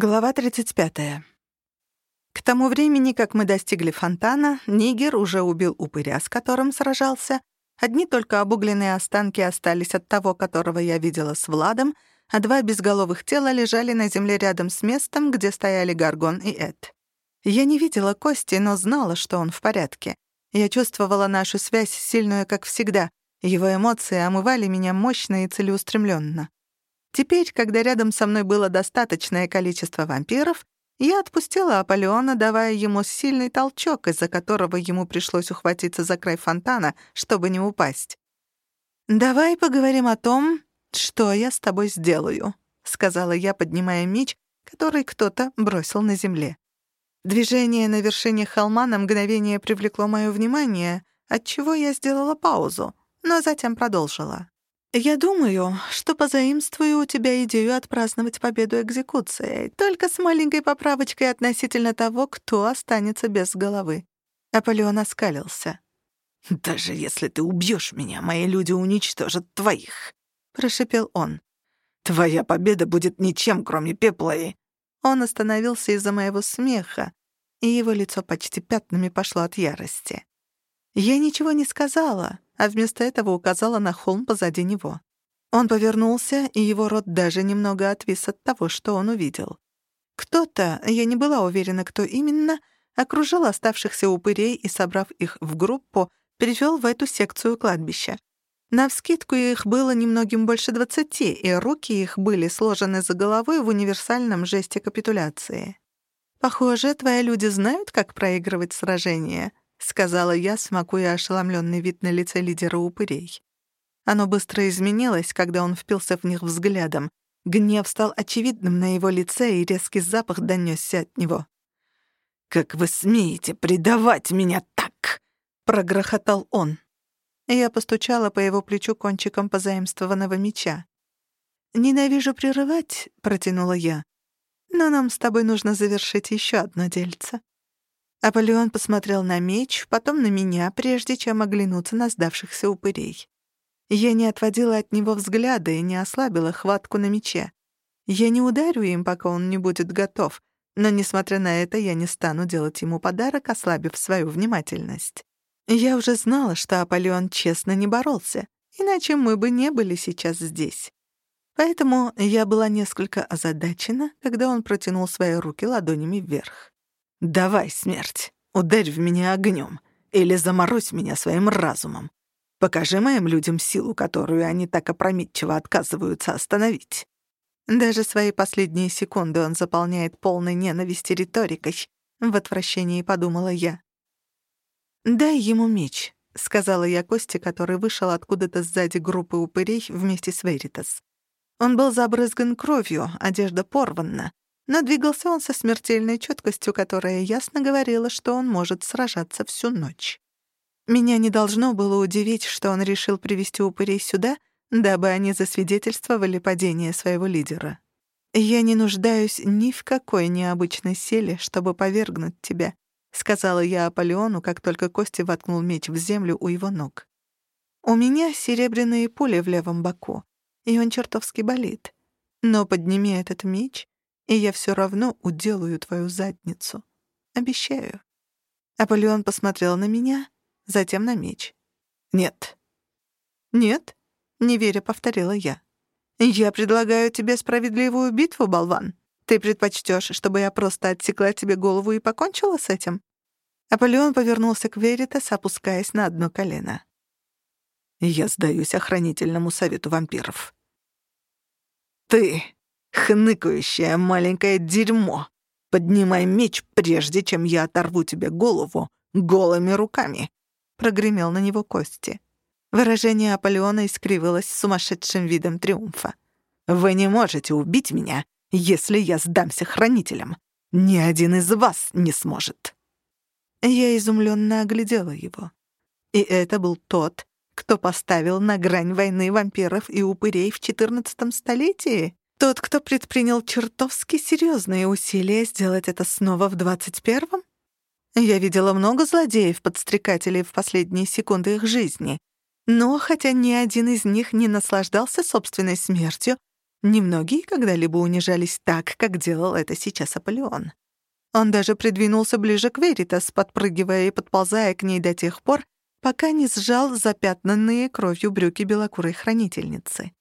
Глава 35. К тому времени, как мы достигли фонтана, Нигер уже убил упыря, с которым сражался. Одни только обугленные останки остались от того, которого я видела с Владом, а два безголовых тела лежали на земле рядом с местом, где стояли Гаргон и Эд. Я не видела Кости, но знала, что он в порядке. Я чувствовала нашу связь, сильную, как всегда. Его эмоции омывали меня мощно и целеустремленно. Теперь, когда рядом со мной было достаточное количество вампиров, я отпустила Аполеона, давая ему сильный толчок, из-за которого ему пришлось ухватиться за край фонтана, чтобы не упасть. «Давай поговорим о том, что я с тобой сделаю», — сказала я, поднимая меч, который кто-то бросил на земле. Движение на вершине холма на мгновение привлекло моё внимание, отчего я сделала паузу, но затем продолжила. «Я думаю, что позаимствую у тебя идею отпраздновать победу экзекуцией, только с маленькой поправочкой относительно того, кто останется без головы». Аполеон оскалился. «Даже если ты убьешь меня, мои люди уничтожат твоих», — прошепел он. «Твоя победа будет ничем, кроме пепла и...» Он остановился из-за моего смеха, и его лицо почти пятнами пошло от ярости. Я ничего не сказала, а вместо этого указала на холм позади него. Он повернулся, и его рот даже немного отвис от того, что он увидел. Кто-то, я не была уверена, кто именно, окружил оставшихся упырей и, собрав их в группу, перевёл в эту секцию кладбища. Навскидку их было немногим больше двадцати, и руки их были сложены за головой в универсальном жесте капитуляции. «Похоже, твои люди знают, как проигрывать сражения», — сказала я, смакуя ошеломленный вид на лице лидера упырей. Оно быстро изменилось, когда он впился в них взглядом. Гнев стал очевидным на его лице, и резкий запах донёсся от него. «Как вы смеете предавать меня так?» — прогрохотал он. Я постучала по его плечу кончиком позаимствованного меча. «Ненавижу прерывать», — протянула я. «Но нам с тобой нужно завершить ещё одно дельце». Аполеон посмотрел на меч, потом на меня, прежде чем оглянуться на сдавшихся упырей. Я не отводила от него взгляда и не ослабила хватку на мече. Я не ударю им, пока он не будет готов, но, несмотря на это, я не стану делать ему подарок, ослабив свою внимательность. Я уже знала, что Аполеон честно не боролся, иначе мы бы не были сейчас здесь. Поэтому я была несколько озадачена, когда он протянул свои руки ладонями вверх. «Давай, смерть, ударь в меня огнем или заморозь меня своим разумом. Покажи моим людям силу, которую они так опрометчиво отказываются остановить». Даже свои последние секунды он заполняет полной ненависти риторикой. В отвращении подумала я. «Дай ему меч», — сказала я Косте, который вышел откуда-то сзади группы упырей вместе с Веритас. Он был забрызган кровью, одежда порвана, но двигался он со смертельной чёткостью, которая ясно говорила, что он может сражаться всю ночь. Меня не должно было удивить, что он решил привести упырей сюда, дабы они засвидетельствовали падение своего лидера. «Я не нуждаюсь ни в какой необычной силе, чтобы повергнуть тебя», — сказала я Аполеону, как только Кости воткнул меч в землю у его ног. «У меня серебряные пули в левом боку, и он чертовски болит. Но подними этот меч, и я все равно уделаю твою задницу. Обещаю». Аполеон посмотрел на меня, затем на меч. «Нет». «Нет?» — неверя повторила я. «Я предлагаю тебе справедливую битву, болван. Ты предпочтёшь, чтобы я просто отсекла тебе голову и покончила с этим?» Аполеон повернулся к Веритас, опускаясь на одно колено. «Я сдаюсь охранительному совету вампиров». «Ты Хныкающее маленькое дерьмо! Поднимай меч, прежде чем я оторву тебе голову голыми руками!» Прогремел на него Кости. Выражение Аполеона искривилось сумасшедшим видом триумфа. «Вы не можете убить меня, если я сдамся хранителям. Ни один из вас не сможет». Я изумленно оглядела его. И это был тот, кто поставил на грань войны вампиров и упырей в XIV столетии? Тот, кто предпринял чертовски серьезные усилия сделать это снова в двадцать первом? Я видела много злодеев-подстрекателей в последние секунды их жизни. Но хотя ни один из них не наслаждался собственной смертью, Немногие когда-либо унижались так, как делал это сейчас Аполеон. Он даже придвинулся ближе к Веритас, подпрыгивая и подползая к ней до тех пор, пока не сжал запятнанные кровью брюки белокурой хранительницы.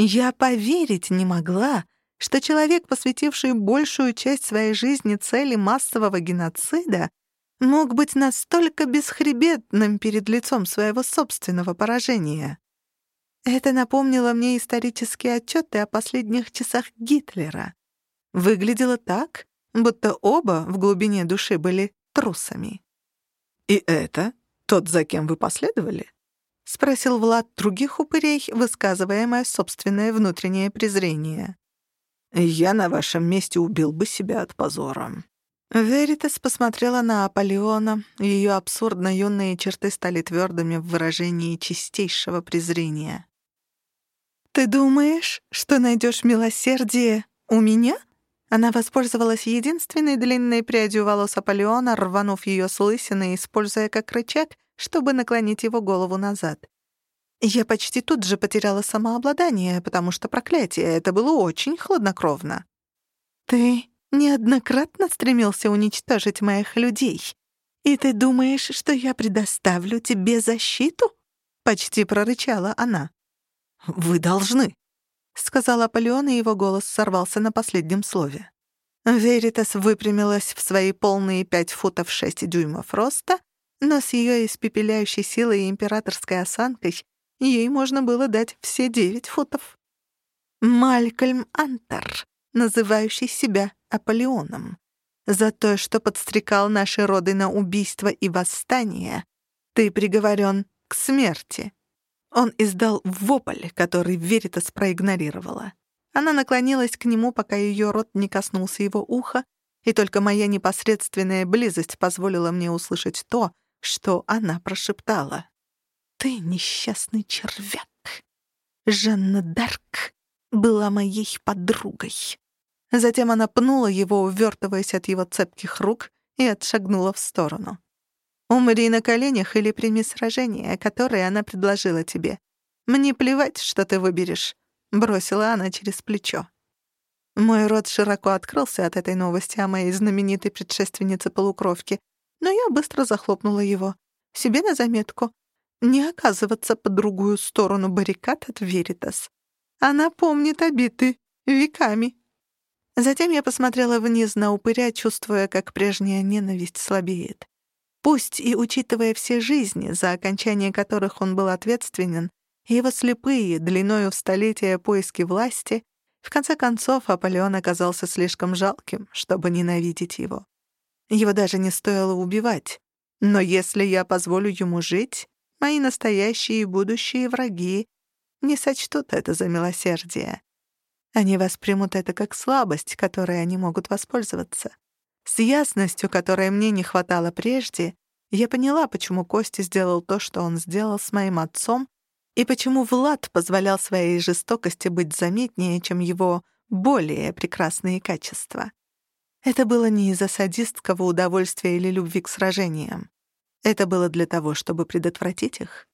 Я поверить не могла, что человек, посвятивший большую часть своей жизни цели массового геноцида, мог быть настолько бесхребетным перед лицом своего собственного поражения. Это напомнило мне исторические отчеты о последних часах Гитлера. Выглядело так, будто оба в глубине души были трусами. «И это тот, за кем вы последовали?» — спросил Влад других упырей, высказывая мое собственное внутреннее презрение. «Я на вашем месте убил бы себя от позора». Веритас посмотрела на Аполеона, ее абсурдно юные черты стали твердыми в выражении чистейшего презрения. «Ты думаешь, что найдешь милосердие у меня?» Она воспользовалась единственной длинной прядью волос Аполеона, рванув ее с лысины, используя как рычаг, чтобы наклонить его голову назад. Я почти тут же потеряла самообладание, потому что проклятие это было очень хладнокровно. «Ты неоднократно стремился уничтожить моих людей, и ты думаешь, что я предоставлю тебе защиту?» — почти прорычала она. «Вы должны», — сказал Аполеон, и его голос сорвался на последнем слове. Веритас выпрямилась в свои полные пять футов шесть дюймов роста, но с ее испепеляющей силой и императорской осанкой ей можно было дать все девять футов. Малькольм Антер, называющий себя Аполеоном. За то, что подстрекал наши роды на убийство и восстание, ты приговорен к смерти. Он издал вопль, который Веритас проигнорировала. Она наклонилась к нему, пока ее рот не коснулся его уха, и только моя непосредственная близость позволила мне услышать то, что она прошептала. «Ты несчастный червяк. Жанна Дарк была моей подругой». Затем она пнула его, увертываясь от его цепких рук, и отшагнула в сторону. Умри на коленях или прими сражение, которое она предложила тебе. Мне плевать, что ты выберешь», — бросила она через плечо. Мой рот широко открылся от этой новости о моей знаменитой предшественнице полукровки, но я быстро захлопнула его. Себе на заметку. Не оказываться по другую сторону баррикад от Веритас. Она помнит обиты веками. Затем я посмотрела вниз на упыря, чувствуя, как прежняя ненависть слабеет. Пусть и учитывая все жизни, за окончание которых он был ответственен, его слепые, длиною в столетия поиски власти, в конце концов Аполеон оказался слишком жалким, чтобы ненавидеть его. Его даже не стоило убивать. Но если я позволю ему жить, мои настоящие и будущие враги не сочтут это за милосердие. Они воспримут это как слабость, которой они могут воспользоваться. С ясностью, которой мне не хватало прежде, я поняла, почему Костя сделал то, что он сделал с моим отцом, и почему Влад позволял своей жестокости быть заметнее, чем его более прекрасные качества. Это было не из-за садистского удовольствия или любви к сражениям. Это было для того, чтобы предотвратить их.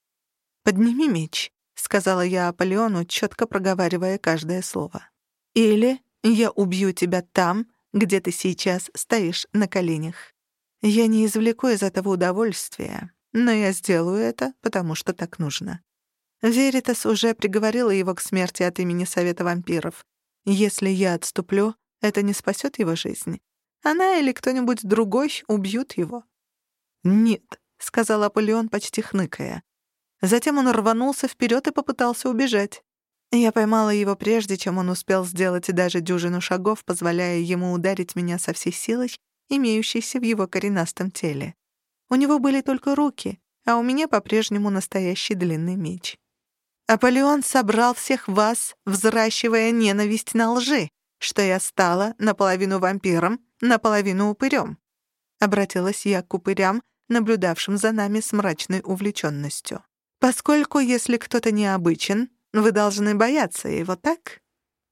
«Подними меч», — сказала я Аполеону, четко проговаривая каждое слово. «Или я убью тебя там, где ты сейчас стоишь на коленях. Я не извлеку из этого удовольствия, но я сделаю это, потому что так нужно. Веритас уже приговорила его к смерти от имени Совета вампиров. Если я отступлю, это не спасет его жизнь. Она или кто-нибудь другой убьют его. «Нет», — сказал Аполеон, почти хныкая. Затем он рванулся вперед и попытался убежать. Я поймала его прежде, чем он успел сделать даже дюжину шагов, позволяя ему ударить меня со всей силой, имеющейся в его коренастом теле. У него были только руки, а у меня по-прежнему настоящий длинный меч. Аполеон собрал всех вас, взращивая ненависть на лжи, что я стала наполовину вампиром, наполовину упырем. Обратилась я к упырям, наблюдавшим за нами с мрачной увлеченностью. Поскольку, если кто-то необычен, вы должны бояться его, так?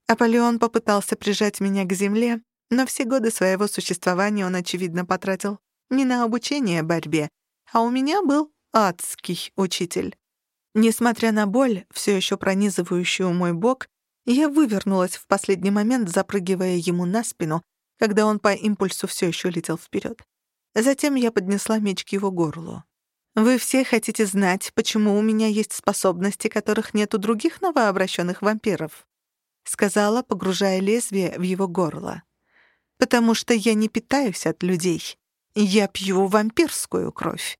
Аполеон попытался прижать меня к земле, но все годы своего существования он, очевидно, потратил не на обучение борьбе, а у меня был адский учитель. Несмотря на боль, все еще пронизывающую мой бок, Я вывернулась в последний момент, запрыгивая ему на спину, когда он по импульсу все еще летел вперед. Затем я поднесла меч к его горлу. «Вы все хотите знать, почему у меня есть способности, которых нет у других новообращенных вампиров?» — сказала, погружая лезвие в его горло. «Потому что я не питаюсь от людей. Я пью вампирскую кровь.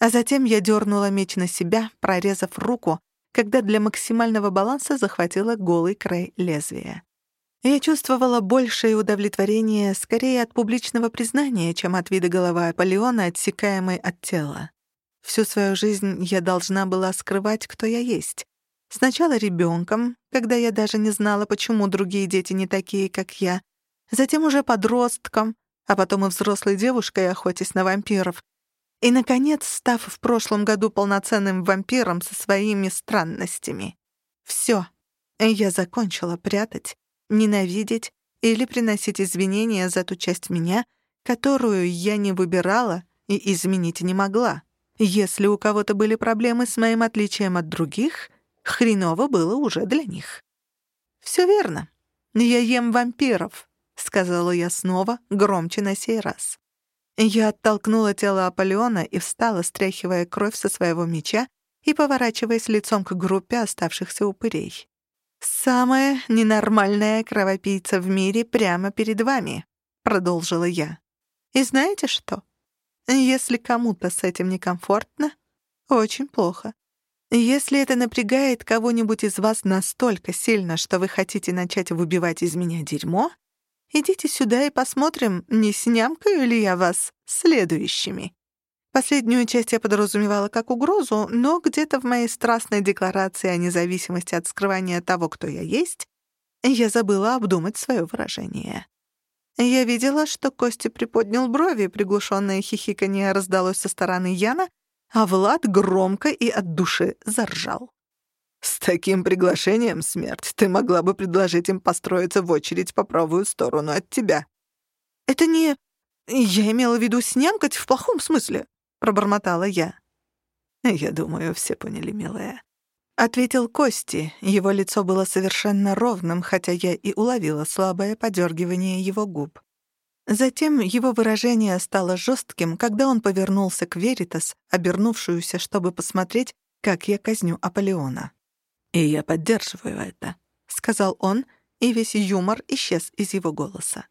А затем я дернула меч на себя, прорезав руку, когда для максимального баланса захватила голый край лезвия. Я чувствовала большее удовлетворение скорее от публичного признания, чем от вида головы Аполеона, отсекаемой от тела. Всю свою жизнь я должна была скрывать, кто я есть. Сначала ребенком, когда я даже не знала, почему другие дети не такие, как я. Затем уже подростком, а потом и взрослой девушкой, охотясь на вампиров. И, наконец, став в прошлом году полноценным вампиром со своими странностями. Всё. Я закончила прятать, ненавидеть или приносить извинения за ту часть меня, которую я не выбирала и изменить не могла. Если у кого-то были проблемы с моим отличием от других, хреново было уже для них. «Всё верно. Я ем вампиров», — сказала я снова, громче на сей раз. Я оттолкнула тело Аполеона и встала, стряхивая кровь со своего меча и поворачиваясь лицом к группе оставшихся упырей. «Самая ненормальная кровопийца в мире прямо перед вами», — продолжила я. «И знаете что? Если кому-то с этим некомфортно, очень плохо. Если это напрягает кого-нибудь из вас настолько сильно, что вы хотите начать выбивать из меня дерьмо, Идите сюда и посмотрим, не снямкаю ли я вас следующими». Последнюю часть я подразумевала как угрозу, но где-то в моей страстной декларации о независимости от скрывания того, кто я есть, я забыла обдумать свое выражение. Я видела, что Костя приподнял брови, приглушенное хихиканье раздалось со стороны Яна, а Влад громко и от души заржал. С таким приглашением, смерть, ты могла бы предложить им построиться в очередь по правую сторону от тебя. Это не... Я имела в виду снямкать в плохом смысле, пробормотала я. Я думаю, все поняли, милая. Ответил Кости. Его лицо было совершенно ровным, хотя я и уловила слабое подергивание его губ. Затем его выражение стало жестким, когда он повернулся к Веритас, обернувшуюся, чтобы посмотреть, как я казню Аполеона. «И я поддерживаю это», — сказал он, и весь юмор исчез из его голоса.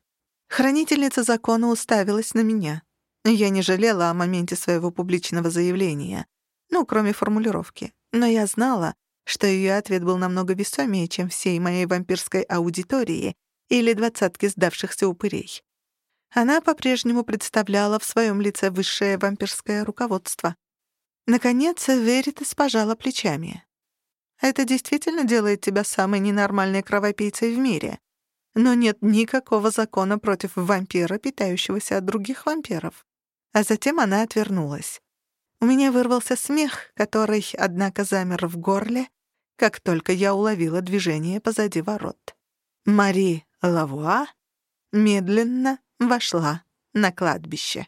Хранительница закона уставилась на меня. Я не жалела о моменте своего публичного заявления, ну, кроме формулировки. Но я знала, что ее ответ был намного весомее, чем всей моей вампирской аудитории или двадцатки сдавшихся упырей. Она по-прежнему представляла в своем лице высшее вампирское руководство. Наконец, Веритас пожала плечами. Это действительно делает тебя самой ненормальной кровопийцей в мире. Но нет никакого закона против вампира, питающегося от других вампиров. А затем она отвернулась. У меня вырвался смех, который, однако, замер в горле, как только я уловила движение позади ворот. Мари Лавуа медленно вошла на кладбище.